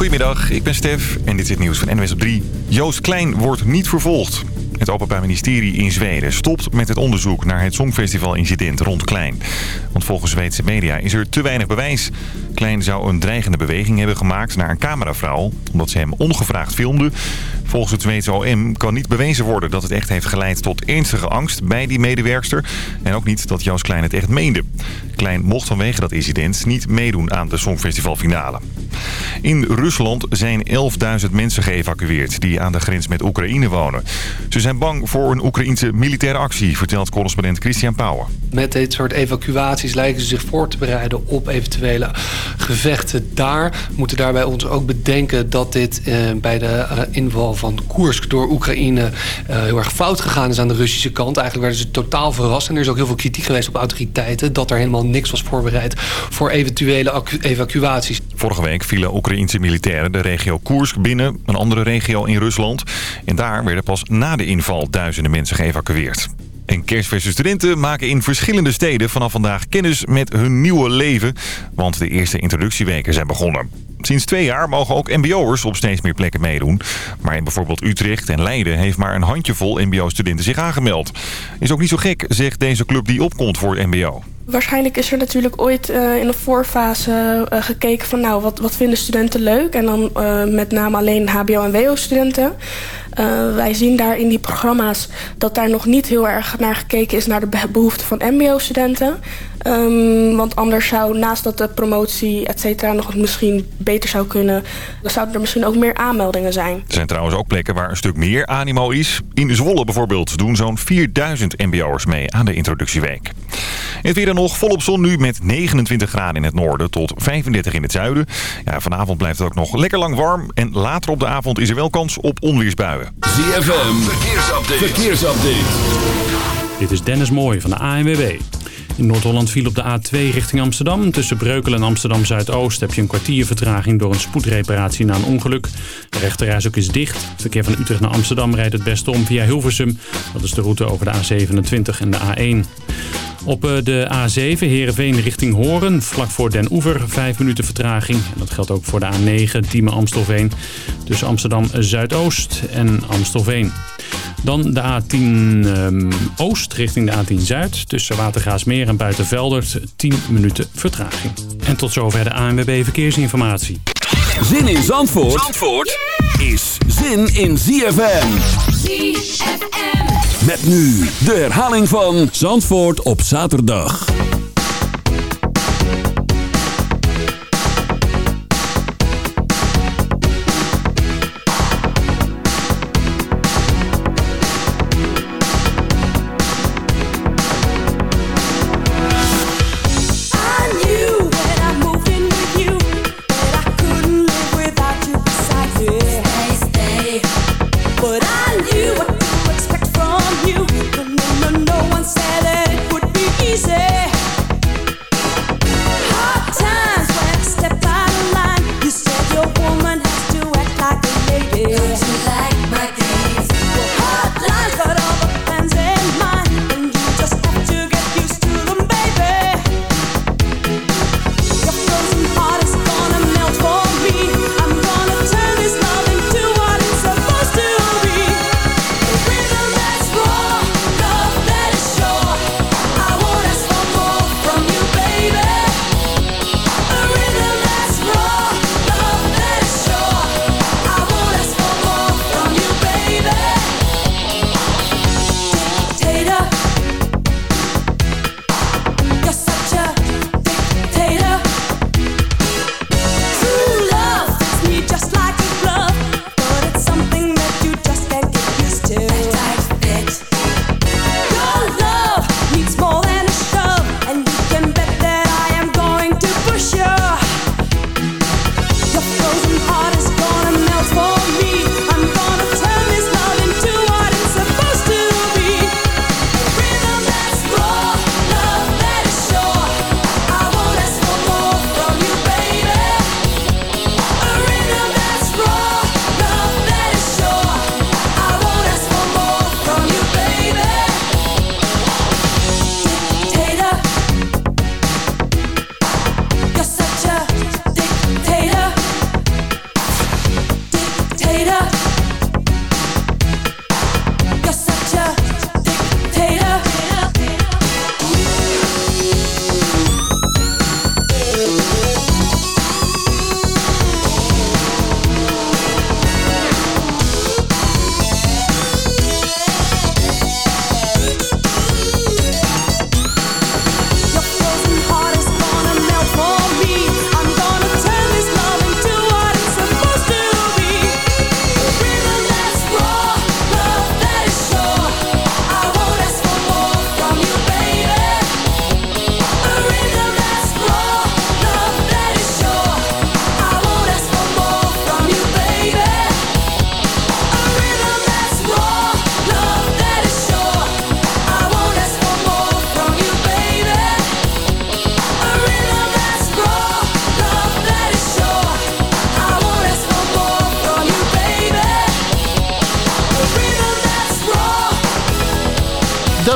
Goedemiddag, ik ben Stef en dit is het nieuws van NWS op 3. Joost Klein wordt niet vervolgd. Het Openbaar Ministerie in Zweden stopt met het onderzoek naar het Songfestival-incident rond Klein. Want volgens Zweedse media is er te weinig bewijs. Klein zou een dreigende beweging hebben gemaakt naar een cameravrouw... omdat ze hem ongevraagd filmde. Volgens het Zweedse OM kan niet bewezen worden dat het echt heeft geleid tot ernstige angst bij die medewerkster. En ook niet dat Joost Klein het echt meende. Klein mocht vanwege dat incident niet meedoen aan de Songfestivalfinale. In Rusland zijn 11.000 mensen geëvacueerd die aan de grens met Oekraïne wonen. Ze zijn bang voor een Oekraïnse militaire actie, vertelt correspondent Christian Pauwen. Met dit soort evacuaties lijken ze zich voor te bereiden op eventuele gevechten daar. We moeten daarbij ons ook bedenken dat dit eh, bij de eh, inval van Koersk door Oekraïne eh, heel erg fout gegaan is aan de Russische kant. Eigenlijk werden ze totaal verrast en er is ook heel veel kritiek geweest op autoriteiten dat er helemaal niks was voorbereid voor eventuele evacuaties. Vorige week vielen Oekraïense militairen de regio Koersk binnen, een andere regio in Rusland. En daar werden pas na de inval duizenden mensen geëvacueerd. En kerstverse studenten maken in verschillende steden vanaf vandaag kennis met hun nieuwe leven. Want de eerste introductieweken zijn begonnen. Sinds twee jaar mogen ook mbo'ers op steeds meer plekken meedoen. Maar in bijvoorbeeld Utrecht en Leiden heeft maar een handjevol mbo-studenten zich aangemeld. Is ook niet zo gek, zegt deze club die opkomt voor mbo. Waarschijnlijk is er natuurlijk ooit uh, in de voorfase uh, gekeken van nou, wat, wat vinden studenten leuk? En dan uh, met name alleen hbo- en wo-studenten. wij zien daar in die programma's dat daar nog niet heel erg naar gekeken is naar de behoeften van mbo-studenten. Um, want anders zou naast dat de promotie et cetera nog misschien beter zou kunnen... dan zouden er misschien ook meer aanmeldingen zijn. Er zijn trouwens ook plekken waar een stuk meer animo is. In Zwolle bijvoorbeeld doen zo'n 4000 mbo'ers mee aan de introductieweek. Het weer dan nog volop zon nu met 29 graden in het noorden tot 35 in het zuiden. Ja, vanavond blijft het ook nog lekker lang warm. En later op de avond is er wel kans op onweersbuien. ZFM, verkeersupdate. verkeersupdate. Dit is Dennis Mooij van de ANWB. In Noord-Holland viel op de A2 richting Amsterdam. Tussen Breukelen en Amsterdam-Zuidoost heb je een kwartier vertraging door een spoedreparatie na een ongeluk. De rechterreis ook is dicht. Het verkeer van Utrecht naar Amsterdam rijdt het beste om via Hilversum. Dat is de route over de A27 en de A1. Op eh, de A7 Heerenveen richting Horen, vlak voor Den Oever, 5 minuten vertraging. En dat geldt ook voor de A9 Diemen-Amstelveen tussen Amsterdam-Zuidoost en Amstelveen. Dan de A10 um, Oost richting de A10 Zuid. Tussen Watergaasmeer en Buitenveldert 10 minuten vertraging. En tot zover de ANWB Verkeersinformatie. Zin in Zandvoort, Zandvoort is zin in ZFM. ZFM. Met nu de herhaling van Zandvoort op zaterdag.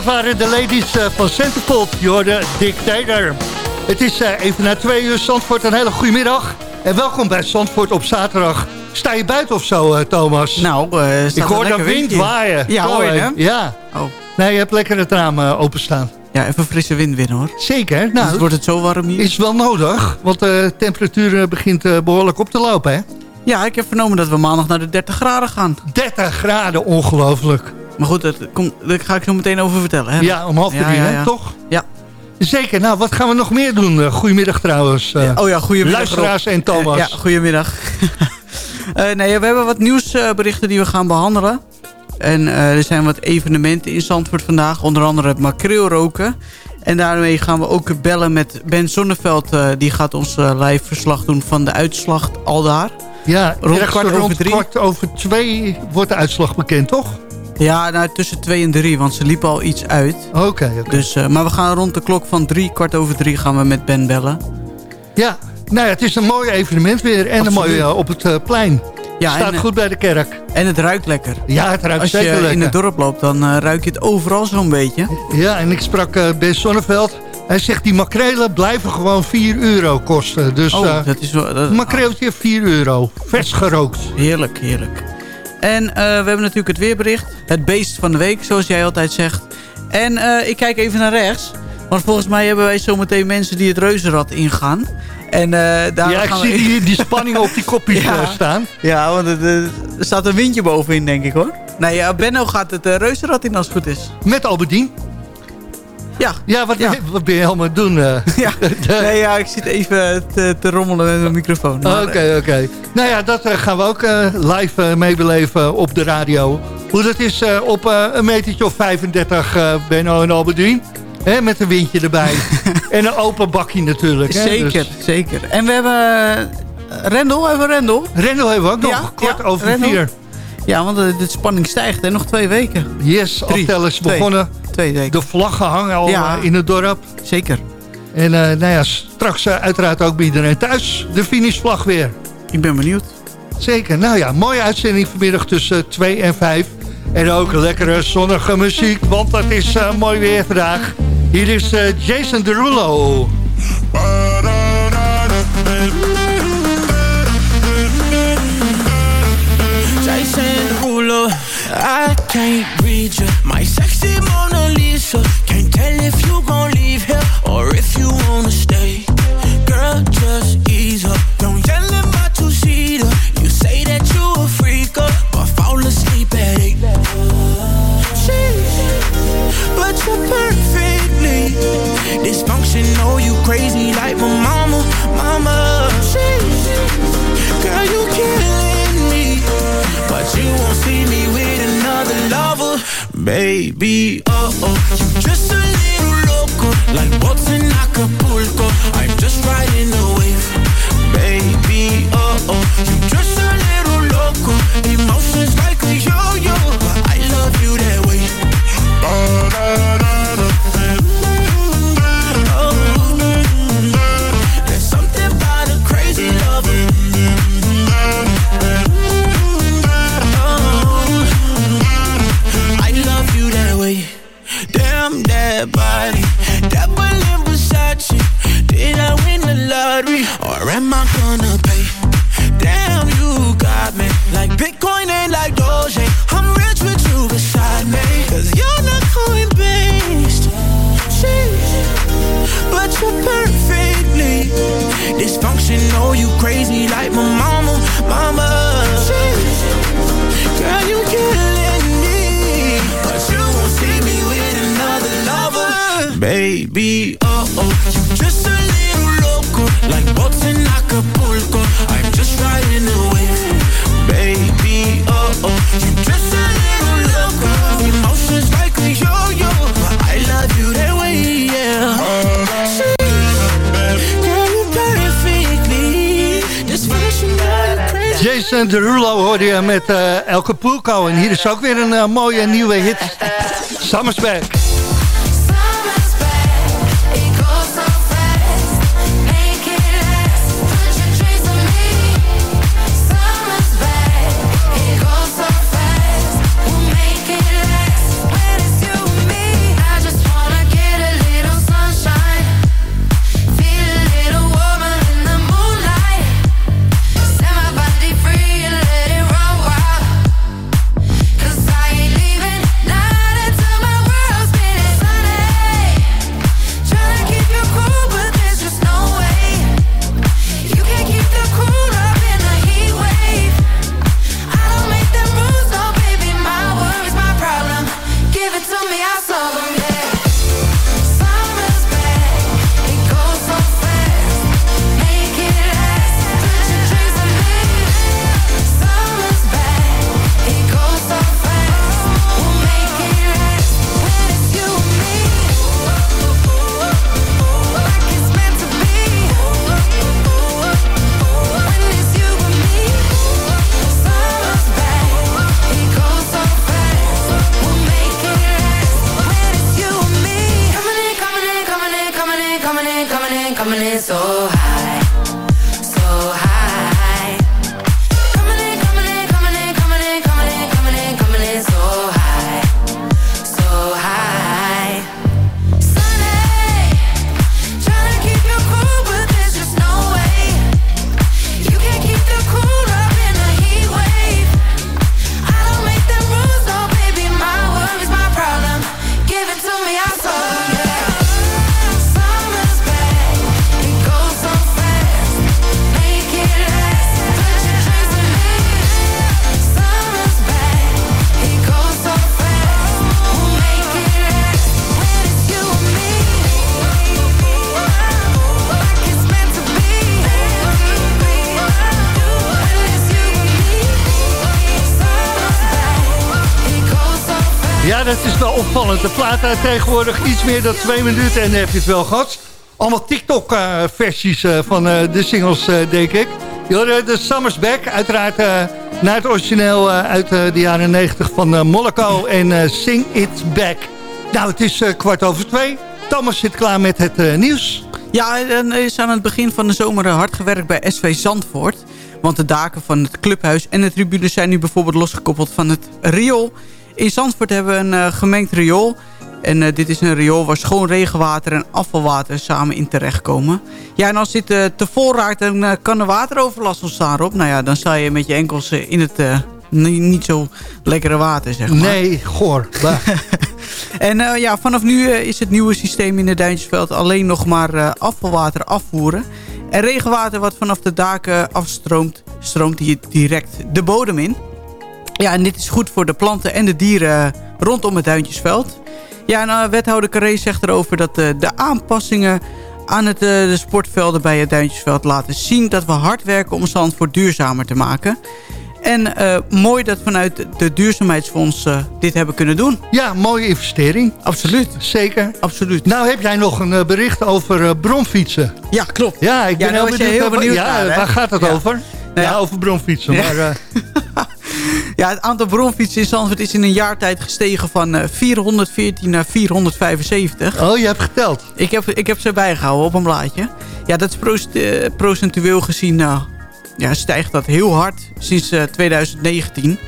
Dat waren de ladies uh, van Centerfold. Je hoorde Dictator. Het is uh, even na twee uur Zandvoort. Een hele goede middag. En welkom bij Zandvoort op zaterdag. Sta je buiten of zo, uh, Thomas? Nou, uh, Ik hoor de wind waaien. Ja, hoor je hem? Ja. Oh. Nee, je hebt lekker het raam openstaan. Ja, even frisse wind winnen hoor. Zeker. Nou, dus wordt het zo warm hier? Is wel nodig, want de temperatuur begint behoorlijk op te lopen, hè? Ja, ik heb vernomen dat we maandag naar de 30 graden gaan. 30 graden, ongelooflijk. Maar goed, dat daar ga ik zo meteen over vertellen. Hè? Ja, om half drie, ja, toch? Ja. Zeker. Nou, wat gaan we nog meer doen? Goedemiddag trouwens. Uh, oh ja, goedemiddag. Luisteraars en Thomas. ja, goedemiddag. uh, nee, we hebben wat nieuwsberichten die we gaan behandelen. En er zijn wat evenementen in Zandvoort vandaag. Onder andere het makreelroken. En daarmee gaan we ook bellen met Ben Zonneveld. die gaat ons live verslag doen van de uitslag al daar. Ja, rond kwart over drie. kwart over twee wordt de uitslag bekend, toch? Ja, nou, tussen twee en drie, want ze liepen al iets uit. Oké, okay, okay. dus, uh, Maar we gaan rond de klok van drie, kwart over drie gaan we met Ben bellen. Ja, nou ja, het is een mooi evenement weer. En Absoluut. een mooi uh, op het uh, plein. Ja, Staat en, goed bij de kerk. En het ruikt lekker. Ja, het ruikt Als zeker lekker. Als je in het dorp loopt, dan ruik je het overal zo'n beetje. Ja, en ik sprak Ben Sonneveld. Hij zegt die makrelen blijven gewoon 4 euro kosten. Dus oh, dat is wel, dat, makreeltje 4 euro. Vers gerookt. Heerlijk, heerlijk. En uh, we hebben natuurlijk het weerbericht. Het beest van de week, zoals jij altijd zegt. En uh, ik kijk even naar rechts. Want volgens mij hebben wij zometeen mensen die het reuzenrad ingaan. En, uh, daar ja, ik zie we... die, die spanning op die kopjes ja, staan. Ja, want het, er staat een windje bovenin, denk ik hoor. Nee, ja, Benno gaat het reuzenrad in als het goed is. Met Albedien. Ja. Ja, wat, ja. wat ben je allemaal doen? Uh, ja. Nee, ja, ik zit even te, te rommelen met mijn microfoon. Oké, oké. Okay, okay. Nou ja, dat uh, gaan we ook uh, live meebeleven op de radio. Hoe dat is op een metertje of 35 Benno en Albedien. Hè, met een windje erbij. en een open bakje natuurlijk. Hè, zeker, dus. zeker. En we hebben... Rendel, hebben we Rendel? Rendel hebben we ook nog. Ja, ja, over Rendel. vier. Ja, want de, de spanning stijgt. Hè? Nog twee weken. Yes, aftel is begonnen. Twee weken. De vlaggen hangen al Ja. uh, in het dorp. Zeker. En uh, nou ja, straks uh, uiteraard ook bij iedereen thuis. De finishvlag weer. Ik ben benieuwd. Zeker. Nou ja, mooie uitzending vanmiddag tussen 2 en 5. En ook lekkere zonnige muziek, want het is mooi weer vandaag. Hier is Jason Derulo. I can't read you. My sexy Mona Lisa. Can't tell if you gon' leave here or if you wanna stay. Girl, just ease up. Don't yell in my two-seater. You say that you a freaker, but fall asleep at eight. Sheesh, but you're perfectly dysfunctional. You crazy like my mama, mama. Sheesh, girl, you killing lover, baby. Oh oh, you're just a little loco, like boats in Acapulco. I'm just riding the dysfunctional. You crazy like my mama, mama. Girl, you killing me, but you won't see me with another lover, baby. Oh oh, you just a little loco, like boats in Acapulco. I'm just riding the Derulo hoorde je met uh, Elke Poelko. En hier is ook weer een uh, mooie nieuwe hit. Summer's. De plaat tegenwoordig iets meer dan twee minuten en heb je het wel gehad. Allemaal TikTok-versies uh, van uh, de singles, denk ik. De Summer's Back, uiteraard naar het origineel uit de jaren 90 van Moloko en Sing It Back. Nou, het is kwart over twee. Thomas zit klaar met het nieuws. Ja, er is aan het begin van de zomer hard gewerkt bij SV Zandvoort. Want de daken van het clubhuis en de tribunes zijn nu bijvoorbeeld losgekoppeld van het riool. In Zandvoort hebben we een gemengd riool. En uh, dit is een riool waar schoon regenwater en afvalwater samen in terechtkomen. Ja, en als dit uh, te vol raakt, dan kan er wateroverlast ontstaan, Rob. Nou ja, dan sta je met je enkels in het niet zo lekkere water, zeg maar. Nee, goor. en ja, vanaf nu is het nieuwe systeem in het Duintjesveld alleen nog maar afvalwater afvoeren. En regenwater wat vanaf de daken afstroomt, stroomt hier direct de bodem in. Ja, en dit is goed voor de planten en de dieren rondom het Duintjesveld. Ja, en uh, wethouder Carré zegt erover dat uh, de aanpassingen aan het, uh, de sportvelden bij het Duintjesveld laten zien... dat we hard werken om Zandvoort duurzamer te maken. En mooi dat vanuit de duurzaamheidsfonds dit hebben kunnen doen. Ja, mooie investering. Absoluut. Zeker. Absoluut. Nou heb jij nog een bericht over bromfietsen. Ja, klopt. Ja, ik ben ja, heel, benieuwd, heel benieuwd. Ja, waar gaat het over? Nou ja, over bromfietsen. Maar, Ja, het aantal bronfietsen in Zandvoort is in een jaar tijd gestegen van 414 eh, naar 475. Oh, je hebt geteld? Ik heb, ik heb ze bijgehouden op een blaadje. Ja, dat is eh, procentueel gezien uh, ja, stijgt dat heel hard sinds 2019.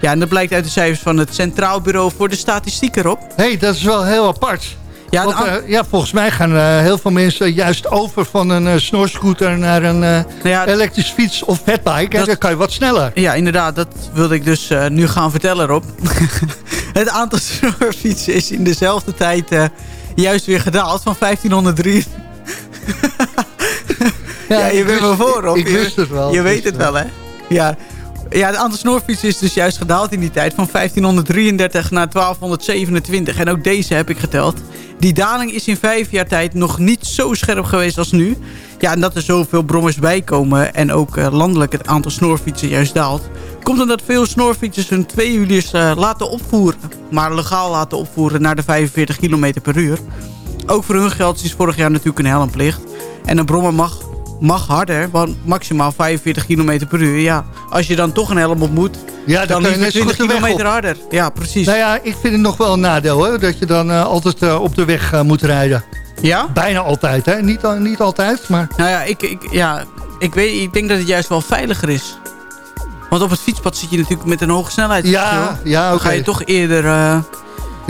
Ja, en dat blijkt uit de cijfers van het Centraal Bureau voor de Statistiek erop. Hé, hey, dat is wel heel apart. Ja, Want, uh, ja, volgens mij gaan uh, heel veel mensen juist over van een uh, snorscooter naar een nou ja, elektrische fiets of fatbike. Dat, dan kan je wat sneller. Ja, inderdaad. Dat wilde ik dus nu gaan vertellen, Rob. het aantal snorfietsen is in dezelfde tijd juist weer gedaald van 1503. ja, ja, je bent me voor, Rob. Ik wist het wel. Je weet het wel, hè? Ja, ja, het aantal snorfietsen is dus juist gedaald in die tijd. Van 1533 naar 1227. En ook deze heb ik geteld. Die daling is in vijf jaar tijd nog niet zo scherp geweest als nu. Ja, en dat er zoveel brommers bijkomen en ook uh, landelijk het aantal snorfietsen juist daalt... komt omdat veel snorfietsers hun tweewielers uh, laten opvoeren. Maar legaal laten opvoeren naar de 45 km per uur. Ook voor hun geldt is vorig jaar natuurlijk een helmplicht. En een brommer mag mag harder, want maximaal 45 km per uur. Ja, als je dan toch een helm op moet, ja, dan, dan is 20 kilometer harder. Ja, precies. Nou ja, ik vind het nog wel een nadeel, hè, dat je dan uh, altijd uh, op de weg uh, moet rijden. Ja? Bijna altijd, hè? Niet, niet altijd, maar... Nou ja ik, ik, ja, ik, weet, ik denk dat het juist wel veiliger is. Want op het fietspad zit je natuurlijk met een hoge snelheid. Ja, ja, oké. Dan ga je toch eerder...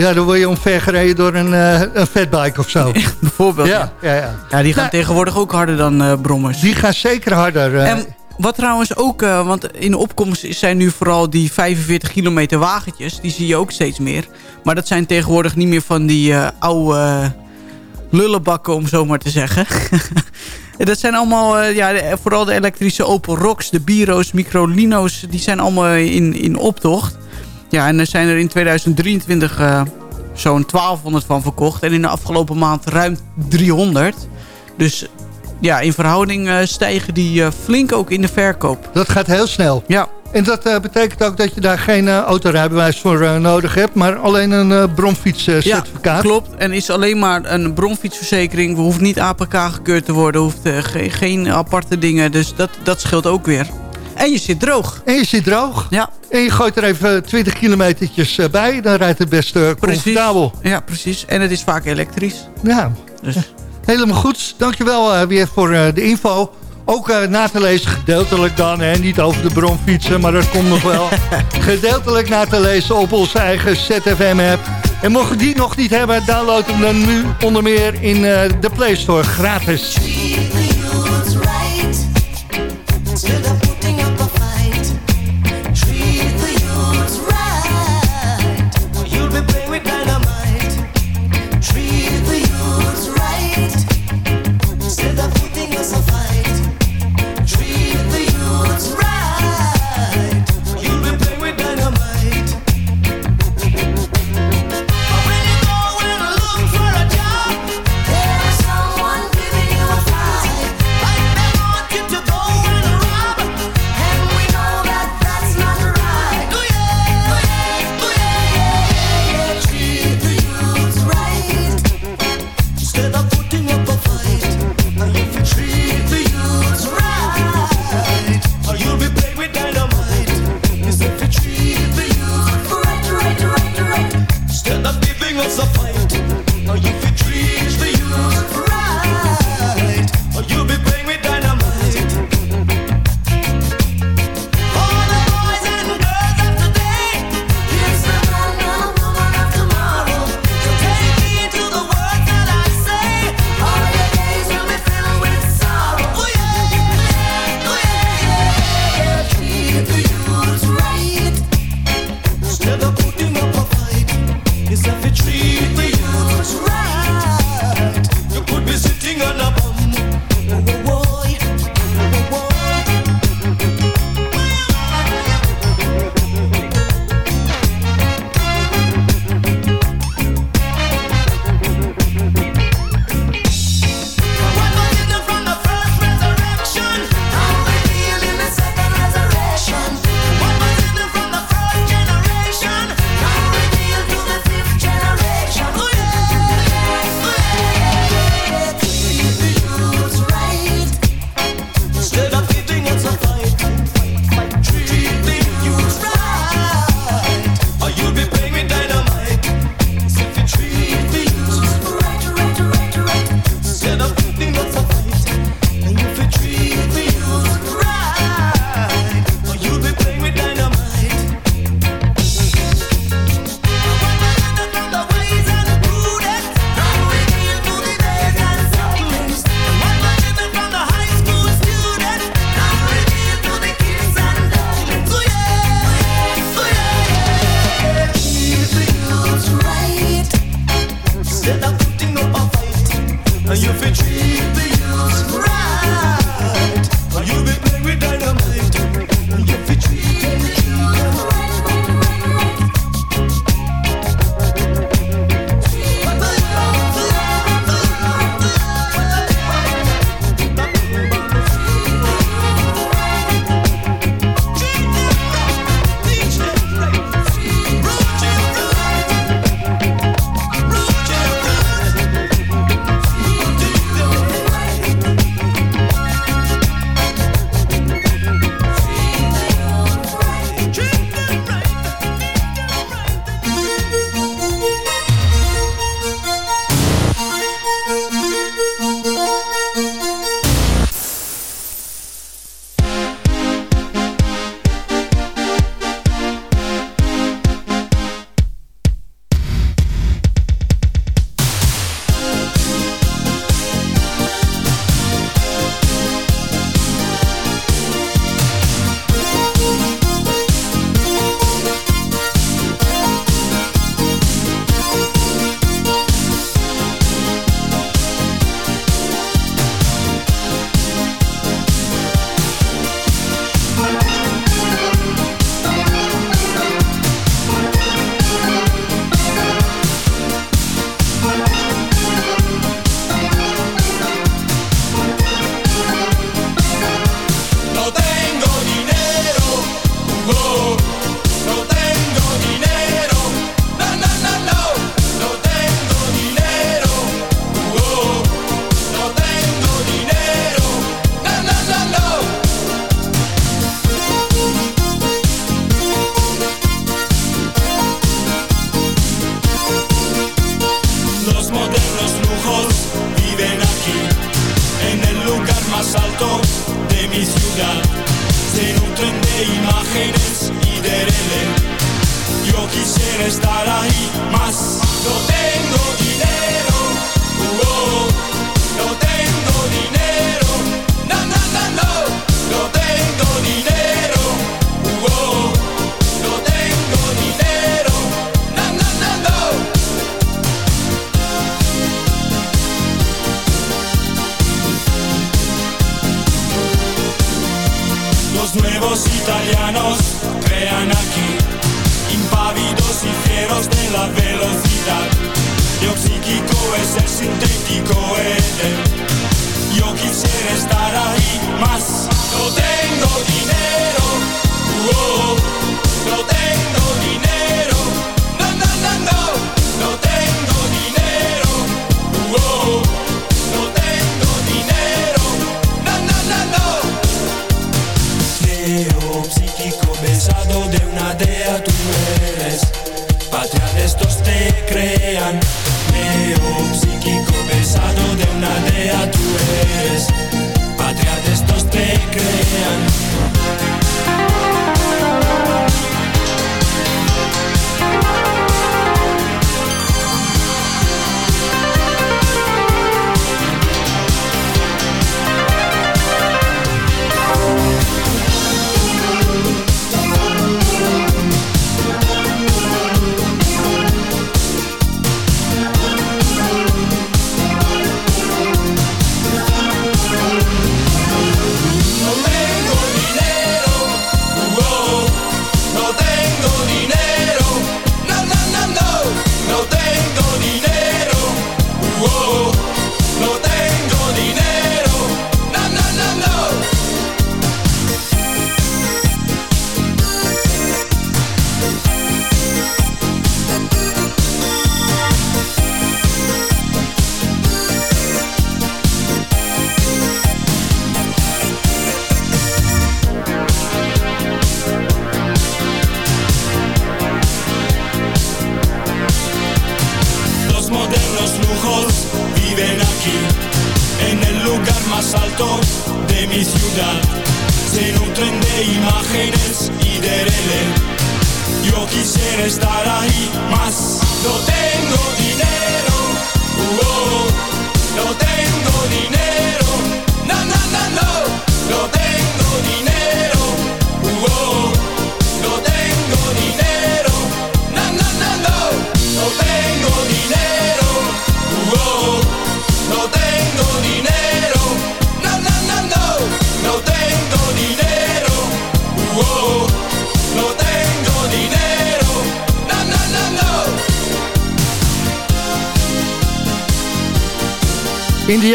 Ja, dan word je omvergereden door een, uh, een fatbike of zo. Bijvoorbeeld, ja. Ja, ja, ja. die gaan nou, tegenwoordig ook harder dan uh, brommers. Die gaan zeker harder. Uh. En wat trouwens ook, want in de opkomst zijn nu vooral die 45 kilometer wagentjes. Die zie je ook steeds meer. Maar dat zijn tegenwoordig niet meer van die oude lullenbakken, om zo maar te zeggen. dat zijn allemaal, ja, vooral de elektrische Opel Rocks, de Biro's, Microlino's. Die zijn allemaal in, in optocht. Ja, en er zijn er in 2023 uh, zo'n 1200 van verkocht. En in de afgelopen maand ruim 300. Dus ja, in verhouding uh, stijgen die uh, flink ook in de verkoop. Dat gaat heel snel. Ja. En dat betekent ook dat je daar geen autorijbewijs voor nodig hebt... maar alleen een bromfietscertificaat. Ja, klopt. En is alleen maar een bromfietsverzekering. We hoeft niet APK gekeurd te worden. Hoeft ge geen aparte dingen. Dus dat, dat scheelt ook weer. En je zit droog. En je zit droog. Ja. En je gooit er even 20 kilometertjes eh, bij. Dan rijdt het best uh, comfortabel. Ja, precies. En het is vaak elektrisch. Ja. Dus. Helemaal goed. Dankjewel uh, weer voor uh, de info. Ook uh, na te lezen, gedeeltelijk dan, hè, niet over de bronfietsen, maar dat komt nog wel. gedeeltelijk na te lezen op onze eigen ZFM-app. En mocht je die nog niet hebben, download hem dan nu onder meer in uh, de Play Store gratis.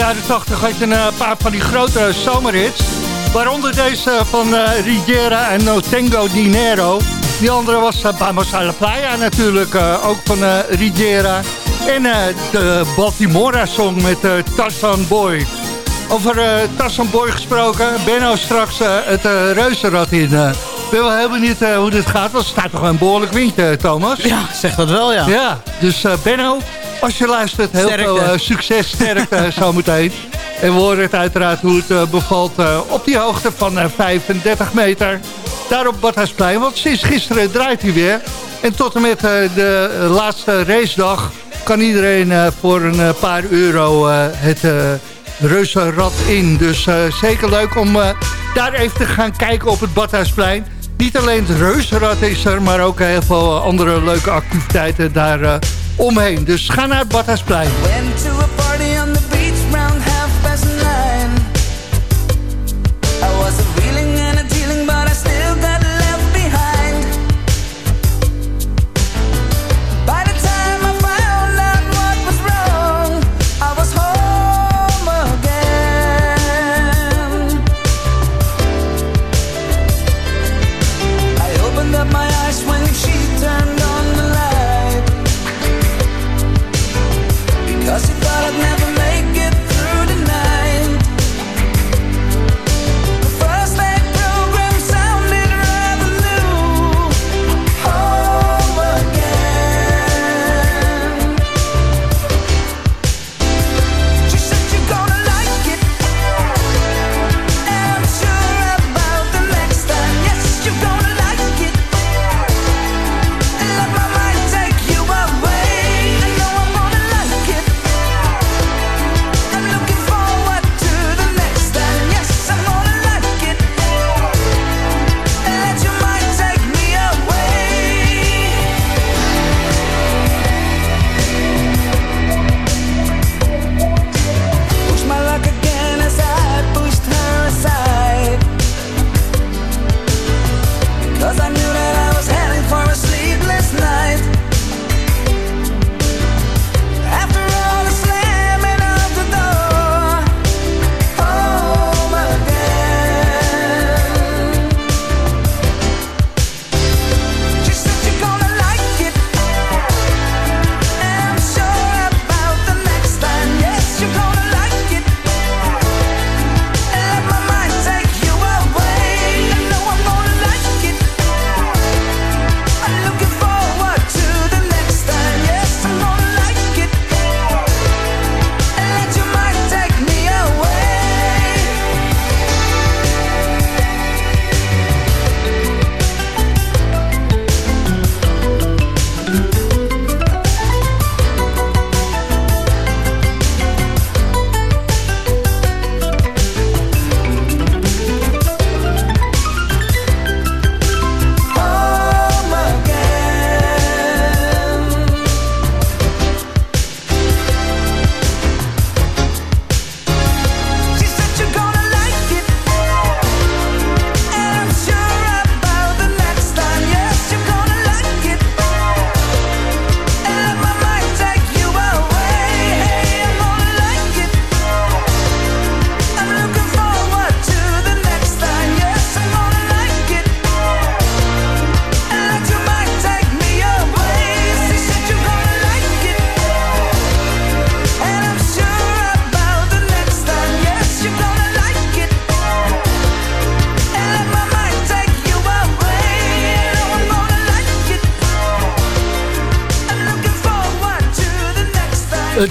Jaren 80 had je een eh, paar van die grote zomerhits. Waaronder deze van eh, Riviera en No Tengo Dinero. Die andere was uh, Vamos a la Playa natuurlijk, ook van eh Riviera. En de Baltimora song met Tarzan Boy. Over Tarzan Boy gesproken, Benno straks het reuzenrad in. Ik ben wel heel benieuwd hoe dit gaat, want er staat toch een behoorlijk windje, Thomas? Ja, zeg dat wel, ja. Ja, dus Benno, als je luistert, heel Sterkte. veel eh, succes, sterkte zometeen. En we horen het uiteraard hoe het eh, bevalt eh, op die hoogte van eh, 35 meter. Daar op Badhuisplein, want sinds gisteren draait hij weer. En tot en met eh, de laatste racedag kan iedereen eh, voor een eh, paar euro eh, het eh, reuzenrad in. Dus eh, zeker leuk om eh, daar even te gaan kijken op het Badhuisplein. Niet alleen het reuzenrad is er, maar ook heel veel andere leuke activiteiten daar eh, omheen. Dus ga naar het Badhuisplein.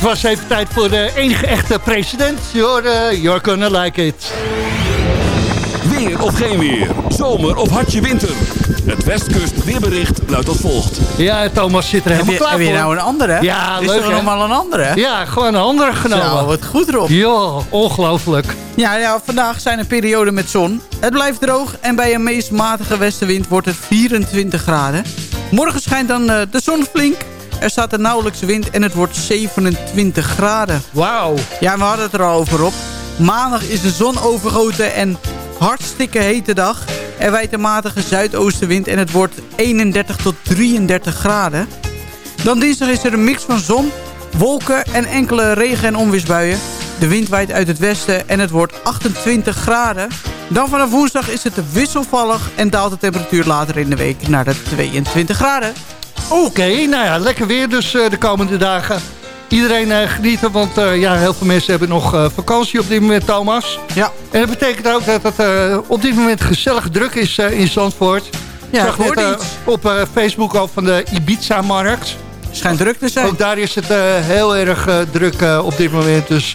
Was even tijd voor de enige echte president. You're, you're gonna like it. Weer of geen weer. Zomer of hartje winter. Het Westkust weerbericht luidt als volgt. Ja, Thomas zit er Heb helemaal je, klaar heb je voor. nou een andere? Ja, Is leuk, er hè? nog maar een andere? Ja, gewoon een andere genomen. Zo, wat goed erop. Ja, ongelooflijk. Ja, ja, vandaag zijn er perioden met zon. Het blijft droog en bij een meest matige westenwind wordt het 24 graden. Morgen schijnt dan eh, de zon flink. Er staat een nauwelijks wind en het wordt 27 graden. Wauw. Ja, we hadden het er al over op. Maandag is de zon overgoten en hartstikke hete dag. Er waait een matige zuidoostenwind en het wordt 31 tot 33 graden. Dan dinsdag is er een mix van zon, wolken en enkele regen- en onweersbuien. De wind waait uit het westen en het wordt 28 graden. Dan vanaf woensdag is het wisselvallig en daalt de temperatuur later in de week naar de 22 graden. Oké, nou ja, lekker weer dus eh, de komende dagen. Iedereen eh, genieten, want eh, ja, heel veel mensen hebben nog vakantie op dit moment, Thomas. Ja, En dat betekent ook dat het op dit moment gezellig druk is in Zandvoort. Ja, Ik zag net op Facebook al van de Ibiza-markt. schijnt druk te zijn. Ook daar is het heel erg druk op dit moment. Dus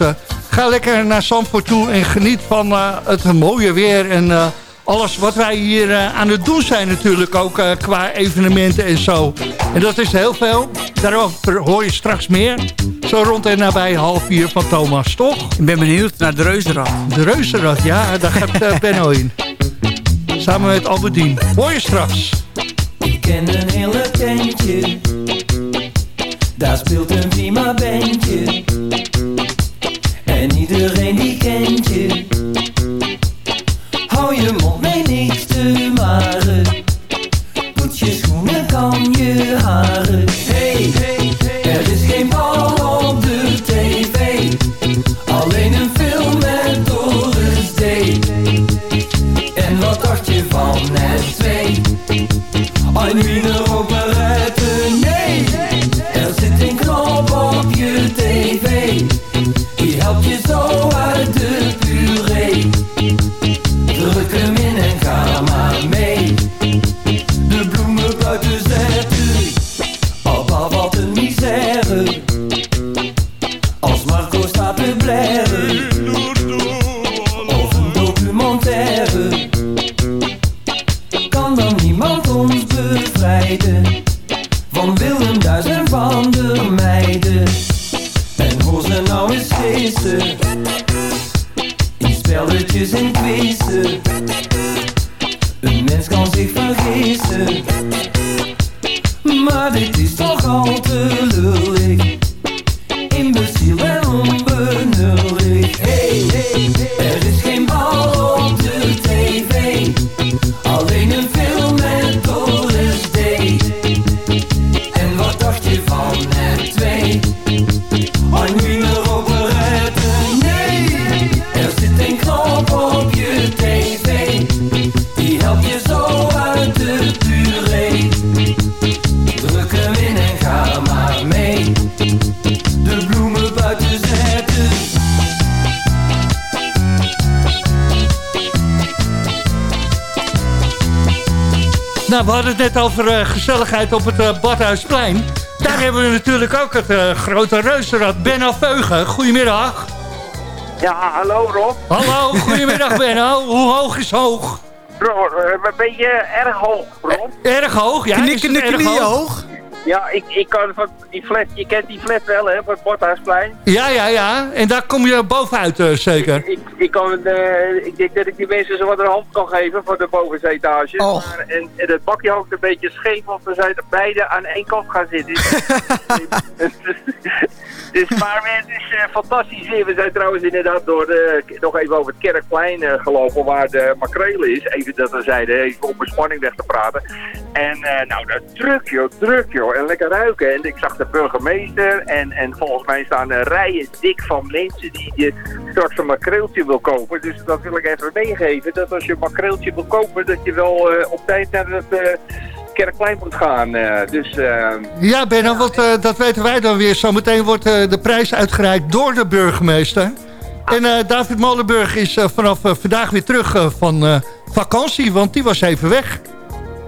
ga lekker naar Zandvoort toe en geniet van het mooie weer. En alles wat wij hier eh, aan het doen zijn natuurlijk ook eh, qua evenementen en zo. En dat is heel veel. Daarover hoor je straks meer. Zo rond en nabij half vier van Thomas, toch? Ik ben benieuwd naar de reuzenrad. De reuzenrad, ja, daar gaat eh, Benno in. Samen met Albedien. Hoor je straks. Ik ken een hele tentje, daar speelt een prima bandje. Een wiener Badhuisplein. Daar hebben we natuurlijk ook het eh, grote reuzenrad. Benno Veugen, goedemiddag. Ja, hallo Rob. Hallo, goedemiddag Benno. Hoe hoog is hoog? Rob, eh, ben je erg hoog, Rob? Erg hoog, ja. erg knieën hoog. Ja, ik, ik kan van die flat, je kent die flat wel hè, van het Bordhuisplein. Ja, ja, ja. En daar kom je bovenuit eh, zeker. Ik, ik, kan, eh, ik denk dat ik die mensen zo wat een hand kan geven voor de bovenste etage. Oh. Maar, en, en het bakje hangt een beetje scheef, want we zijn beide aan één kant gaan zitten. dus, maar het is eh, fantastisch weer. We zijn trouwens inderdaad door de, nog even over het Kerkplein eh, gelopen waar de makreel is. Even dat we zeiden, even om bespanning weg te praten. En eh, nou, dat druk joh, druk joh. En lekker ruiken. En ik zag de burgemeester en, en volgens mij staan rijen dik van mensen die je straks een makreeltje wil kopen. Dus dat wil ik even meegeven. Dat als je een makreeltje wil kopen, dat je wel op tijd naar het Kerkplein moet gaan. Eh, dus eh, Ja, Benno, want eh, dat weten wij dan weer. Zometeen wordt de prijs uitgereikt door de burgemeester. En David Molenburg is vanaf vandaag weer terug van vakantie, want die was even weg.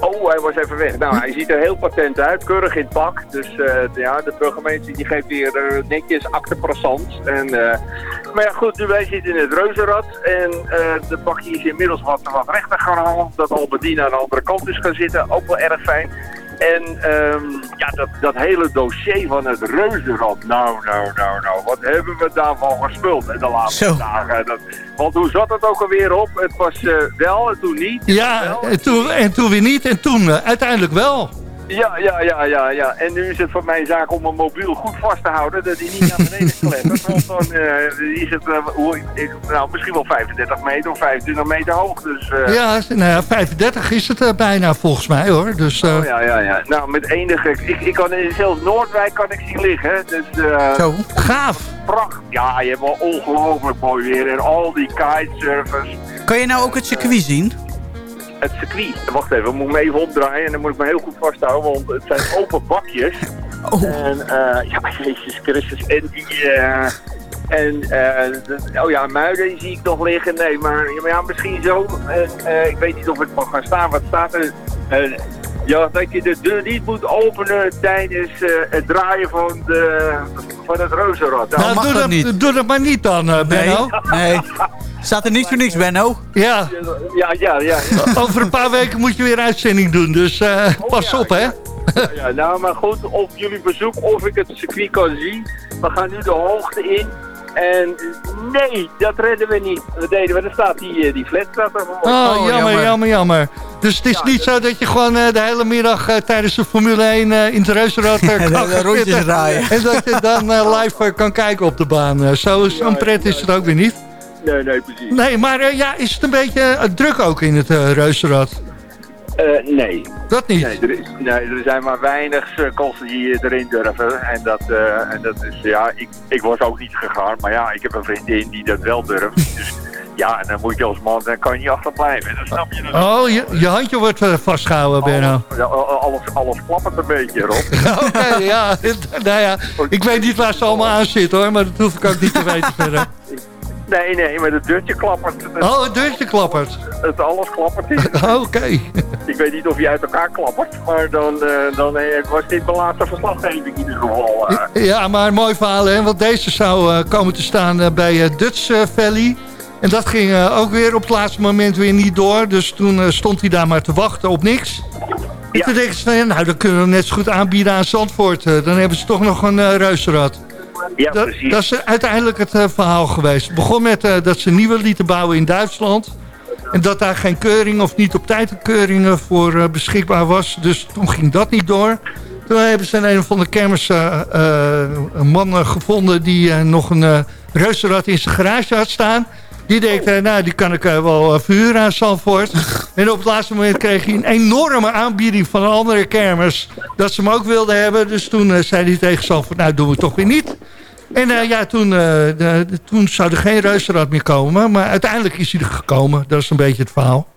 Oh hij was even weg. Nou, hij ziet er heel patent uit. Keurig in het pak. Dus eh, ja, de burgemeester die geeft weer eh, netjes acte passant. En, eh, maar ja, goed, nu wij zitten in het reuzenrad. En de bakje is inmiddels wat, wat rechter gaan halen. Dat Albertine aan de andere kant is gaan zitten. Ook wel erg fijn. En ehm, ja, dat, dat hele dossier van het reuzenrad. Nou, nou, nou, nou. Wat hebben we daarvan gespeeld in de laatste Zo. dagen? Dat, want hoe zat het ook alweer op? Het was eh, wel en toen niet. Ja, Wel. en toen, en toen weer niet. En toen eh, uiteindelijk wel. Ja, ja, ja, ja, ja. En nu is het voor mij zaak om mijn mobiel goed vast te houden, dat hij niet naar beneden klettert. Want dan eh, is het eh, hoe, ik, nou, misschien wel 35 meter of 25 meter hoog. Dus, eh, Ja, nou ja, 35 is het bijna volgens mij hoor. Dus, eh, Oh, ja, ja, ja. Nou, met enige... Ik, ik kan in zelfs Noordwijk kan ik zien liggen. Dus eh Zo. gaaf. pracht. Ja, je hebt wel ongelooflijk mooi weer. En al die kitesurfers. Kan je nou ook het circuit zien? Het circuit. Wacht even, ik moet me even opdraaien en dan moet ik me heel goed vasthouden, want het zijn open bakjes. Oh. En eh, ja, Jezus Christus. En die. eh, en, eh, oh ja, Muiden zie ik nog liggen. Nee, maar ja, maar ja, misschien zo. Eh, ik weet niet of het mag gaan staan. Wat staat er? Eh, ja, dat je de deur niet moet openen tijdens eh, het draaien van, de, van het reuzenrad. Nou, nou, mag doe, dat niet. doe dat maar niet dan, Benno. Nee. Staat er niet voor niks, Benno? Ja, ja, ja, ja. ja. over een paar weken moet je weer uitzending doen. Dus eh, pas ja, op, hè. Ja, nou, maar goed, op jullie bezoek of ik het circuit kan zien. We gaan nu de hoogte in. En nee, dat redden we niet. We deden, want er staat die, eh, die flat staat er. Oh, Oh, jammer, jammer. jammer, jammer. Dus het is Ja, niet zo dat je gewoon eh, de hele middag eh, tijdens de Formule 1 eh, in het reuzenrad eh, En kan rondjes draaien. En dat je dan live kan kijken op de baan. Zo zo'n Ja, pret is ja. het ook weer niet. Nee, nee, precies. Nee, maar eh, ja, is het een beetje eh, druk ook in het eh, reuzenrad? Nee. Dat niet. Nee er, is, nee, er zijn maar weinig cirkels die erin durven. En dat, en dat is, ja, ik, ik was ook niet gegaan. Maar ja, ik heb een vriendin die dat wel durft. Dus ja, en dan moet je als man, dan kan je niet achterblijven. Dan snap je. Oh, je, je handje wordt eh, vastgehouden, Benno. Alles, alles klappert een beetje, Rob. Oké, ja. nou ja, ik weet niet waar ze allemaal aan zitten hoor, maar dat hoef ik ook niet te weten verder. Nee, nee, maar het deurtje klappert. Het, Oh, het deurtje klappert. het alles klappert in. Oké. Ik weet niet of je uit elkaar klappert, maar dan, eh, dan eh, was dit mijn laatste verslaggeving in ieder geval. eh. Ja, maar een mooi verhaal hè, want deze zou komen te staan bij Dutch Valley. En dat ging ook weer op het laatste moment weer niet door. Dus toen stond hij daar maar te wachten op niks. En Ja. toen ze van, ja, nou dan kunnen we net zo goed aanbieden aan Zandvoort. Dan hebben ze toch nog een uh, reuzenrad. Ja, Dat, precies. dat is uiteindelijk het eh, verhaal geweest. Het begon met eh, dat ze nieuwe lieten bouwen in Duitsland. En dat daar geen keuring of niet op tijd een keuring eh, voor beschikbaar was. Dus toen ging dat niet door. Toen hebben ze in een van de kermis een man gevonden die nog een reuzenrad in zijn garage had staan. Die denkt, eh, nou die kan ik eh, wel eh, verhuren aan Zandvoort. en op het laatste moment kreeg hij een enorme aanbieding van een andere kermis. Dat ze hem ook wilden hebben. Dus toen zei hij tegen Zandvoort, nou doen we het toch weer niet. En eh, ja, toen, eh, de, toen zou er geen reuzenrad meer komen. Maar uiteindelijk is hij er gekomen. Dat is een beetje het verhaal.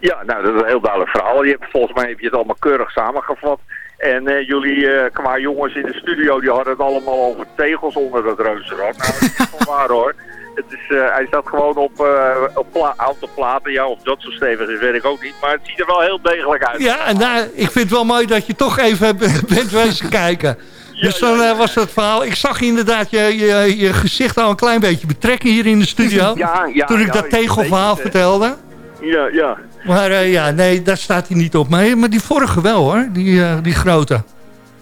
Ja, nou, dat is een heel duidelijk verhaal. Je hebt, volgens mij heb je het allemaal keurig samengevat. En eh, jullie eh, qua jongens in de studio, die hadden het allemaal over tegels onder dat reuzenrad. Nou, dat is niet van waar hoor. Het is, eh, hij staat gewoon op, eh op pla autoplaten. Ja, of dat zo stevig is, weet ik ook niet. Maar het ziet er wel heel degelijk uit. Ja, en nou, ik vind het wel mooi dat je toch even bent wezen kijken. Dus dan eh, was dat verhaal. Ik zag inderdaad je, je, je gezicht al een klein beetje betrekken hier in de studio. Ja, ja, toen ik dat tegelverhaal het, vertelde. Ja, ja. Maar ja, nee, daar staat hij niet op mee. Maar die vorige wel hoor, die, die grote.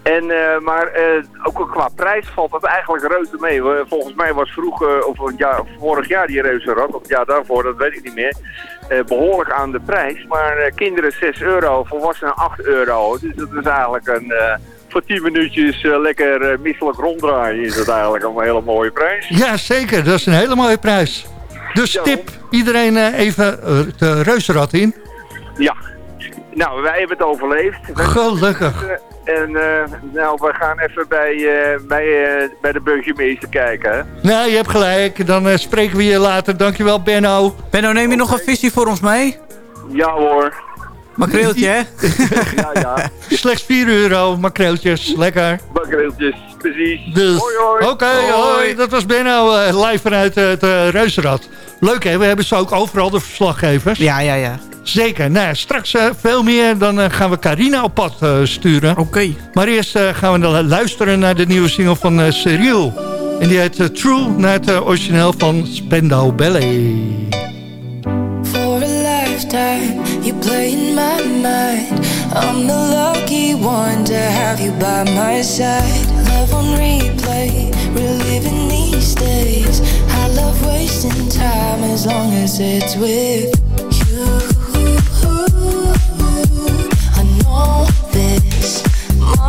En, eh, maar eh, ook qua prijs valt het eigenlijk reuze mee. Volgens mij was vroeger, of een jaar, vorig jaar die reuzenrad, of het jaar daarvoor, dat weet ik niet meer, eh, behoorlijk aan de prijs. Maar eh, kinderen 6 euro, volwassenen 8 euro. Dus dat is eigenlijk een, eh, voor 10 minuutjes eh, lekker eh, misselijk ronddraaien is dat eigenlijk een hele mooie prijs. Ja, zeker. Dat is een hele mooie prijs. Dus Ja. tip iedereen eh, even eh, eh, reuzenrad in. Ja. Nou, wij hebben het overleefd. Gelukkig. En eh, nou, we gaan even bij, eh, bij, eh, bij de burgemeester kijken. Hè? Nou, je hebt gelijk. Dan spreken we je later. Dankjewel, Benno. Benno, neem je nog een visie voor ons mee? Ja hoor. Makreeltje, hè? Ja, ja. Slechts 4 euro, makreeltjes. Lekker. Bakkeeltjes, precies. Dus, Hoi, hoi. Oké, hoi. Dat was Benno live vanuit het eh, Reuzenrad. Leuk hè, we hebben ze ook overal de verslaggevers. Ja, ja, ja. Zeker. Nou, ja, straks eh, veel meer. Dan eh, gaan we Carina op pad eh, sturen. Oké. Maar eerst eh, gaan we dan luisteren naar de nieuwe single van uh, Cyril. En die heet True, naar het origineel van Spendau Ballet. For a lifetime, you play in my mind. I'm the lucky one to have you by my side. Love on replay, reliving these days. I love wasting time as long as it's with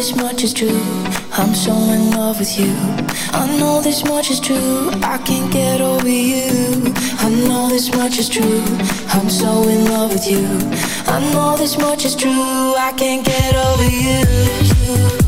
this much is true. I'm so in love with you. I know this much is true. I can't get over you. I know this much is true. I'm so in love with you. I know this much is true. I can't get over you.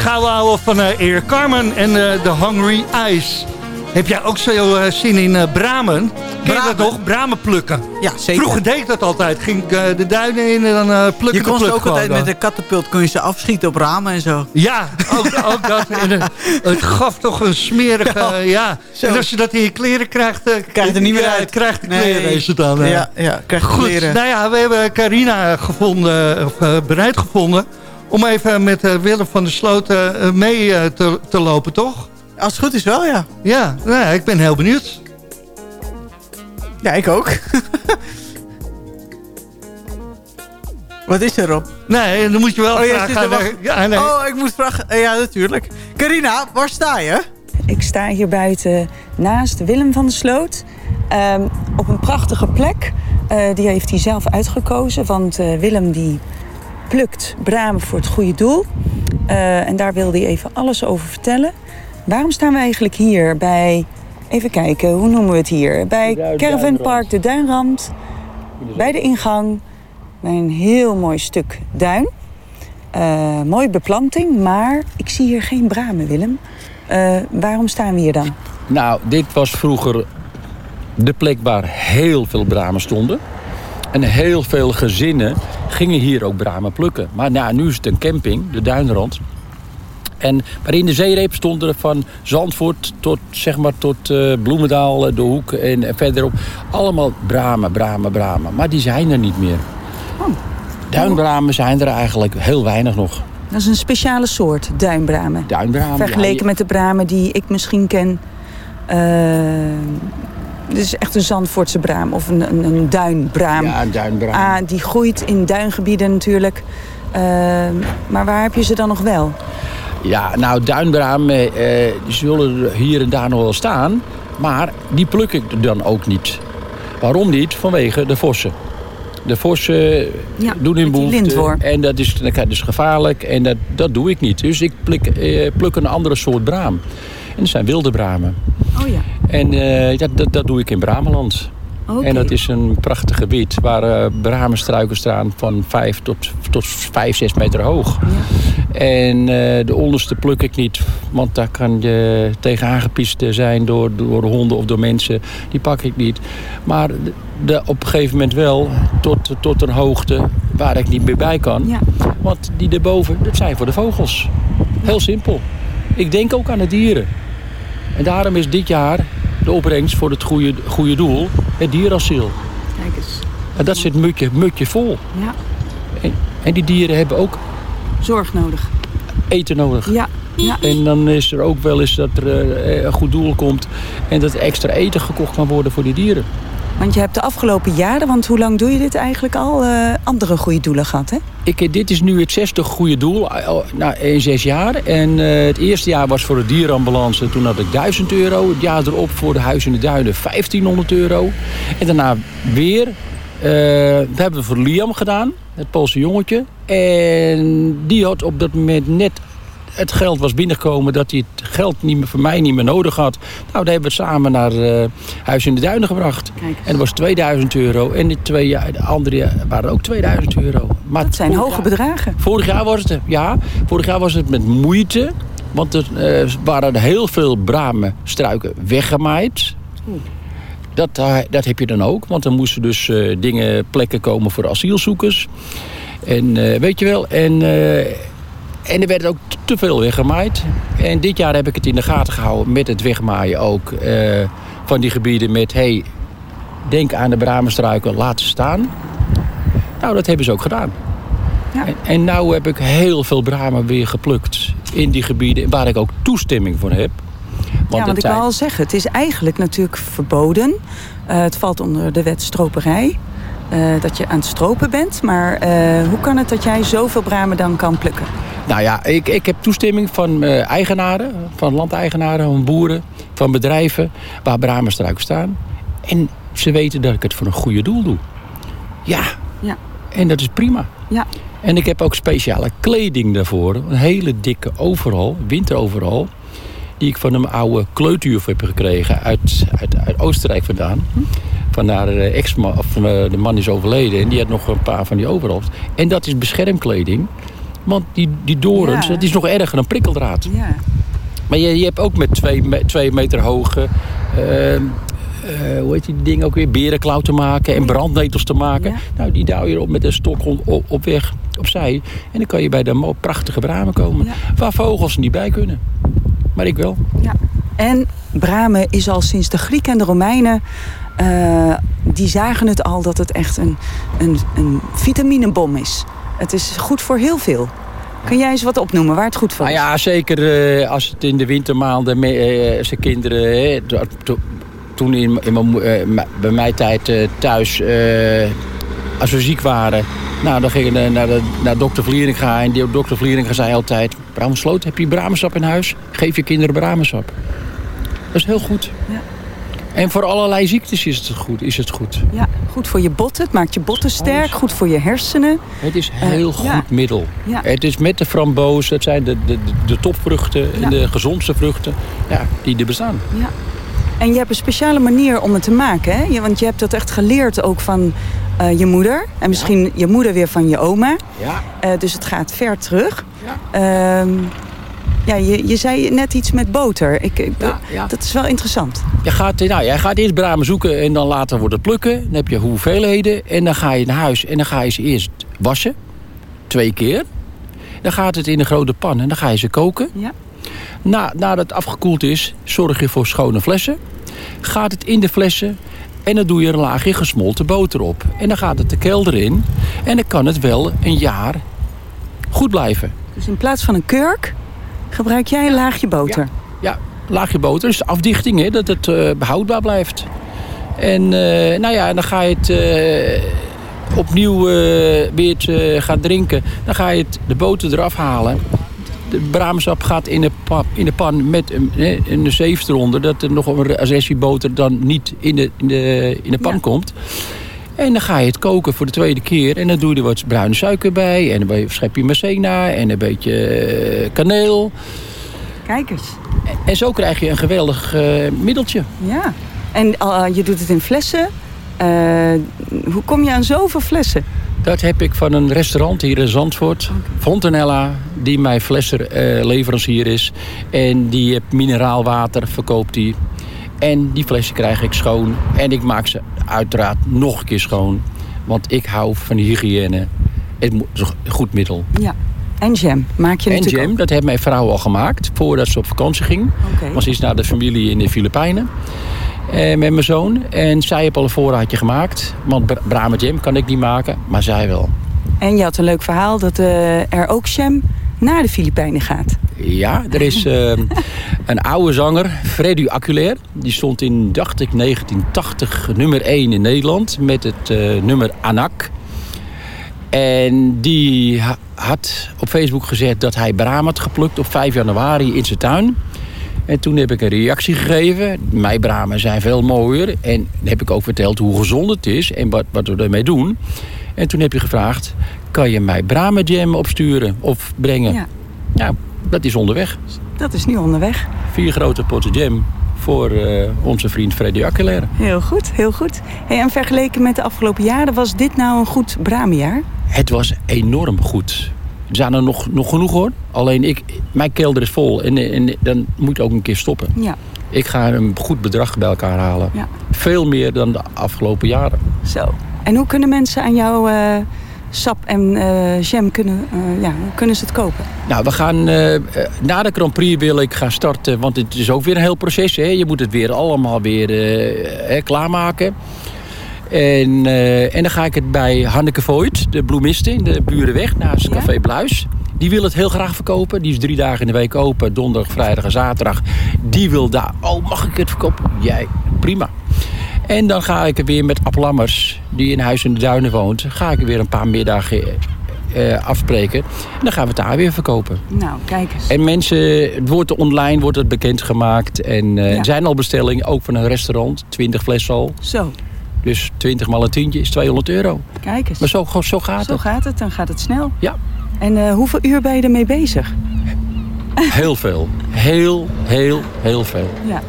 Gouden ouwe van eh Eer Carmen en eh, de Hungry Eyes. Heb jij ook zo eh, zin in bramen? Ken je dat nog? Bramen plukken. Ja, zeker. Vroeger deed ik dat altijd. Ging ik de duinen in en dan eh plukken je kon pluk ook altijd met een katapult kun je ze afschieten op ramen en zo. Ja, ook, ook dat. En, het gaf toch een smerige... Ja. En als je dat in je kleren krijgt... Krijg je er niet meer uit. Krijgt de Nee. kleren is het dan. Ja, ja, krijg je Goed, kleren. nou ja, we hebben Carina gevonden, of bereid gevonden... om even met eh, Willem van der Sloot eh, mee eh, te, te lopen, toch? Als het goed is wel, ja. Ja, nou ja, ik ben heel benieuwd. Ja, ik ook. Wat is er, Rob? Nee, dan moet je wel Oh, vragen aan... Ja, nee. Oh, ik moet vragen. Ja, natuurlijk. Carina, waar sta je? Ik sta hier buiten naast Willem van der Sloot. ehm, op een prachtige plek. Eh, die heeft hij zelf uitgekozen. Want eh, Willem die plukt bramen voor het goede doel. Eh, en daar wilde hij even alles over vertellen. Waarom staan we eigenlijk hier bij... Even kijken, hoe noemen we het hier? Bij Caravan Park de Duinrand. Bij de ingang. Bij een heel mooi stuk duin. Eh, mooie beplanting, maar ik zie hier geen bramen, Willem. Eh, waarom staan we hier dan? Nou, dit was vroeger de plek waar heel veel bramen stonden. En heel veel gezinnen gingen hier ook bramen plukken. Maar nou, nu is het een camping, de Duinrand. En, maar in de zeereep stonden er van Zandvoort tot, zeg maar, tot eh, Bloemendaal, eh, De Hoek en, en verderop. Allemaal bramen, bramen, bramen. Maar die zijn er niet meer. Duinbramen zijn er eigenlijk heel weinig nog. Dat is een speciale soort duinbramen. Duinbramen. Vergeleken ja, met de bramen die ik misschien ken. eh dit is echt een Zandvoortse braam of een, een, een duinbraam. Ja, een duinbraam. Ah, die groeit in duingebieden natuurlijk. Eh, maar waar heb je ze dan nog wel? Ja, nou, duinbramen eh, die zullen er hier en daar nog wel staan. Maar die pluk ik dan ook niet. Waarom niet? Vanwege de vossen. De vossen Ja, doen die behoefte. En dat is, dat is gevaarlijk. En dat, dat doe ik niet. Dus ik pluk, eh, pluk een andere soort braam. En dat zijn wilde bramen. Oh ja. En eh, dat, dat, dat doe ik in Brameland. En dat is een prachtig gebied waar eh bramenstruiken staan van 5 tot, tot 5, 6 meter hoog. En eh, de onderste pluk ik niet, want daar kan je tegen aangepiest zijn door, door honden of door mensen. Die pak ik niet. Maar de, de- op een gegeven moment wel tot, tot een hoogte waar ik niet meer bij kan. Ja. Want die erboven, dat zijn voor de vogels. Heel simpel. Ik denk ook aan de dieren. En daarom is dit jaar de opbrengst voor het goede, goede doel het dierenasiel. Kijk eens. En dat zit mutje, mutje vol. Ja. En, en die dieren hebben ook Zorg nodig. eten nodig. Ja. ja. En dan is er ook wel eens dat er eh, een goed doel komt en dat er extra eten gekocht kan worden voor die dieren. Want je hebt de afgelopen jaren, want hoe lang doe je dit eigenlijk al, eh, andere goede doelen gehad, hè? Ik, eh, dit is nu het zesde goede doel eh, nou, in zes jaar. En het eerste jaar was voor de dierenambulance. Toen had ik 1000 euro. Het jaar erop voor de Huis in de Duinen 1500 euro. En daarna weer. dat hebben we voor Liam gedaan. Het Poolse jongetje. En die had op dat moment net het geld was binnengekomen dat hij het geld niet meer, voor mij niet meer nodig had. Nou, daar hebben we het samen naar eh, Huis in de Duinen gebracht. En dat was 2000 euro. En de, twee, jaar- de andere waren ook 2000 euro. Maar Dat zijn hoge jaar- bedragen. Vorig jaar was het, ja, vorig jaar was het met moeite. Want er eh, waren heel veel bramenstruiken weggemaaid. Dat, eh, dat heb je dan ook. Want er moesten dus eh, dingen, plekken komen voor asielzoekers. En eh, weet je wel, en, eh, en er werd ook te veel weggemaaid. En dit jaar heb ik het in de gaten gehouden met het wegmaaien ook eh, van die gebieden met... Hey, denk aan de bramenstruiken, laat ze staan. Nou, dat hebben ze ook gedaan. Ja. En, en nou heb ik heel veel bramen weer geplukt in die gebieden waar ik ook toestemming voor heb. ja, want ik wil al zeggen, het is eigenlijk natuurlijk verboden. Eh, het valt onder de wet stroperij. Eh, dat je aan het stropen bent. Maar eh, hoe kan het dat jij zoveel bramen dan kan plukken? Nou ja, ik, ik heb toestemming van eh, eigenaren, van landeigenaren, van boeren, van bedrijven waar bramenstruiken staan. En ze weten dat ik het voor een goede doel doe. Ja, Ja. en dat is prima. Ja. En ik heb ook speciale kleding daarvoor. Een hele dikke overal, winteroveral. Die ik van een oude kleuterjuf heb gekregen uit, uit, uit Oostenrijk vandaan. Van haar eh, ex-man, of eh, de man is overleden. En die had nog een paar van die overals. En dat is beschermkleding. Want die, die dorens, Ja. dat is nog erger dan prikkeldraad. Ja. Maar je, je hebt ook met twee, me- twee meter hoge... eh, hoe heet die ding ook weer? Berenklauw te maken en brandnetels te maken. Nou, die douw je op met een stok op, op, op weg, opzij. En dan kan je bij de prachtige bramen komen. Waar vogels niet bij kunnen. Maar ik wel. Ja. En bramen is al sinds de Grieken en de Romeinen... eh, die zagen het al dat het echt een, een, een vitaminebom is. Het is goed voor heel veel. Kun jij eens wat opnoemen waar het goed voor Nou is? ja, zeker eh, als het in de wintermaanden me, eh, zijn kinderen... hè, to- to- toen in, in mijn, bij mijn tijd thuis, als we ziek waren... Nou, dan gingen we naar, de, naar dokter Vlieringa. En die dokter Vlieringa zei altijd... Bramensloot, heb je bramensap in huis? Geef je kinderen bramensap. Dat is heel goed. Ja. En voor allerlei ziektes is het goed. Is het goed. Ja, goed voor je botten. Het maakt je botten sterk. Goed voor je hersenen. Het is een heel Eh, goed ja. middel. Ja. Het is met de framboos, dat zijn de, de, de, topvruchten Ja. en de gezondste vruchten ja, die er bestaan. Ja. En je hebt een speciale manier om het te maken. Hè? Want je hebt dat echt geleerd ook van eh, je moeder. En misschien je moeder weer van je oma. Ja. Eh, dus het gaat ver terug. Ja. Ja, je, je zei net iets met boter. Ik, ik- Dat is wel interessant. Je gaat, nou, jij gaat eerst bramen zoeken en dan later wordt het plukken. Dan heb je hoeveelheden en dan ga je naar huis en dan ga je ze eerst wassen. Twee keer. Dan gaat het in een grote pan en dan ga je ze koken. Ja. Na, nadat het afgekoeld is, zorg je voor schone flessen. Gaat het in de flessen en dan doe je een laagje gesmolten boter op. En dan gaat het de kelder in en dan kan het wel een jaar goed blijven. Dus in plaats van een kurk gebruik jij een laagje boter. Ja, laagje boter. Dus de afdichting, hè, dat het eh, behoudbaar blijft. En eh, nou ja, dan ga je het eh, opnieuw weer het, gaan drinken. Dan ga je het, de boter eraf halen. De braamsap gaat in de, pan, in de pan met een, een zeef eronder. Dat er nog een restje boter dan niet in de, in de, in de pan komt. En dan ga je het koken voor de tweede keer. En dan doe je er wat bruine suiker bij. En een schepje macena. En een beetje eh, kaneel. Kijk eens. En zo krijg je een geweldig eh, middeltje. Ja. En eh, je doet het in flessen. Hoe kom je aan zoveel flessen? Dat heb ik van een restaurant hier in Zandvoort. Fontanella, die mijn flessenleverancier is. En die heeft mineraalwater, verkoopt die. En die flessen krijg ik schoon. En ik maak ze uiteraard nog een keer schoon. Want ik hou van hygiëne. Het is een goed middel. Ja. En jam maak je En natuurlijk jam, ook. dat heeft mijn vrouw al gemaakt voordat ze op vakantie ging. Oké. Want ze is naar de familie in de Filipijnen. eh, met mijn zoon. En zij heeft al een voorraadje gemaakt. Want bra- Brahma jam kan ik niet maken, maar zij wel. En je had een leuk verhaal dat eh, er ook jam naar de Filipijnen gaat. Ja, er is eh, een oude zanger, Freddy Aculair. Die stond in, dacht ik, 1980 nummer 1 in Nederland. Met het eh, nummer Anak. En die ha- had op Facebook gezet dat hij braam had geplukt op 5 januari in zijn tuin. En toen heb ik een reactie gegeven. Mijn bramen zijn veel mooier. En heb ik ook verteld hoe gezond het is en wat, wat we ermee doen. En toen heb je gevraagd, kan je mij bramenjam opsturen of brengen? Ja. Nou, dat is onderweg. Dat is nu onderweg. Vier grote potten jam voor eh, onze vriend Freddy Akkelaire. Heel goed, heel goed. Hey, en vergeleken met de afgelopen jaren, was dit nou een goed bramenjaar? Het was enorm goed. Er zijn er nog, nog genoeg hoor. Alleen ik, mijn kelder is vol en, en dan moet ik ook een keer stoppen. Ja. Ik ga een goed bedrag bij elkaar halen. Ja. Veel meer dan de afgelopen jaren. Zo. En hoe kunnen mensen aan jouw eh, sap en eh, jam kunnen, eh, ja, kunnen ze het kopen? Nou, we gaan eh, na de Grand Prix wil ik gaan starten. Want het is ook weer een heel proces. Hè? Je moet het weer allemaal weer klaarmaken. En, en dan ga ik het bij Hanneke Voigt, de bloemiste in de Burenweg, naast het Café Bluis. Die wil het heel graag verkopen. Die is drie dagen in de week open, donderdag, vrijdag en zaterdag. Die wil daar, oh mag ik het verkopen? Jij, prima. En dan ga ik er weer met Ab Lammers, die in Huis in de Duinen woont... ga ik er weer een paar middagen eh, afspreken. En dan gaan we het daar weer verkopen. Nou, kijk eens. En mensen, het wordt online wordt het bekendgemaakt. En eh, Ja. er zijn al bestellingen, ook van een restaurant. 20 flessen al. Zo, Dus 20 maal een tientje is 200 euro. kijk eens. Maar zo, zo gaat Zo het. gaat het, dan gaat het snel. Ja. En eh, hoeveel uur ben je ermee bezig? Heel veel. Heel, heel, heel veel. Ja.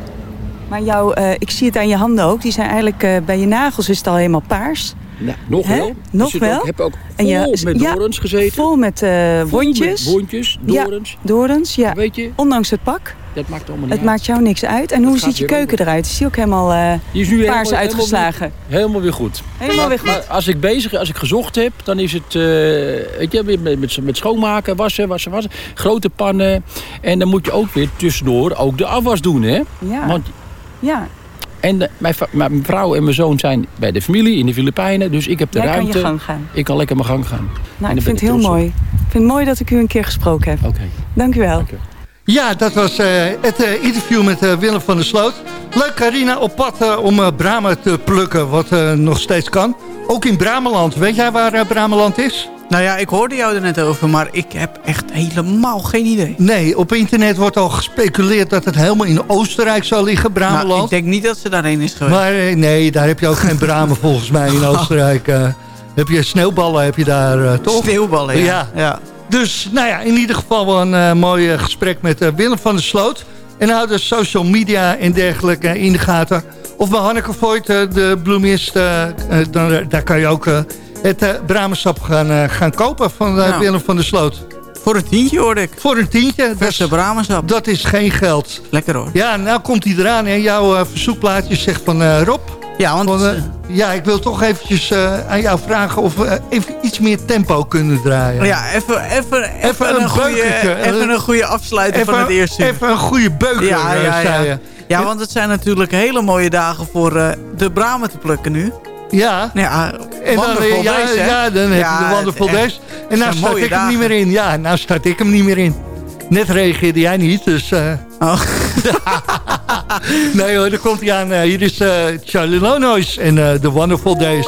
Maar jou, eh, ik zie het aan je handen ook. Die zijn eigenlijk, eh, bij je nagels is het al helemaal paars. Nou, nog Hè? wel. Nog wel. Ook, heb ook En je- vol met ja, dorens gezeten. Vol met Vol wondjes. met wondjes, dorens. Ja, dorens, ja. Weet je, Ondanks het pak. dat maakt allemaal niet Het maakt jou niks uit. En hoe ziet je keuken eruit? Is die ook helemaal Die is nu paars helemaal- uitgeslagen? Helemaal weer goed. Helemaal weer Maar goed. als ik bezig, als ik gezocht heb, dan is het, eh, weet je, met, met, met schoonmaken, wassen, wassen, wassen. Grote pannen. En dan moet je ook weer tussendoor ook de afwas doen, hè? Ja. Want, ja. en de- mijn, mijn vrouw en mijn zoon zijn bij de familie in de Filipijnen. Dus ik heb de Jij kan ruimte. je gang gaan. Ik kan lekker mijn gang gaan. Nou, ik vind het heel op. mooi. Ik vind het mooi dat ik u een keer gesproken heb. Oké. Dank u wel. Ja, dat was eh, het eh, interview met eh, Willem van der Sloot. Leuk, Carina, op pad eh, om eh, bramen te plukken, wat eh, nog steeds kan. Ook in Brameland. Weet jij waar eh, Brameland is? Nou ja, ik hoorde jou er net over, maar ik heb echt helemaal geen idee. Nee, op internet wordt al gespeculeerd dat het helemaal in Oostenrijk zou liggen, Brameland. Nou, ik denk niet dat ze daarheen is geweest. Maar eh, nee, daar heb je ook geen bramen volgens mij in Oostenrijk. eh. heb je sneeuwballen, heb je daar eh, toch? Sneeuwballen, ja. Ja. ja. Dus nou ja, in ieder geval wel een mooi gesprek met Willem van der Sloot. En hou de social media en dergelijke in de gaten. Of bij Hanneke Voigt, de bloemist, dan, daar kan je ook het eh bramensap gaan, eh, gaan kopen van Nou. Willem van der Sloot. Voor een tientje hoorde ik. Voor een tientje. Verse bramensap. dat is geen geld. Lekker hoor. Ja, nou komt hij eraan. Hè. Jouw verzoekplaatje zegt van Rob... Ja, want... Van, ja, ik wil toch eventjes aan jou vragen of we even iets meer tempo kunnen draaien. ja, even, even, even, Even een een, goede, even een goede afsluiting van het eerste uur. even een goede beuker, ja, eh, ja, zei ja. je. ja, want het zijn natuurlijk hele mooie dagen voor de bramen te plukken nu. Ja, Ja, en dan, eh, ja, days, hè? ja, dan heb je de Wonderful Days. En nou start ik hem niet meer in. Ja, nou start ik hem niet meer in. Net reageerde jij niet, dus... Oh. nee hoor, daar komt hij aan. Eh, hier is eh, Charlie Lonois en The Wonderful Days.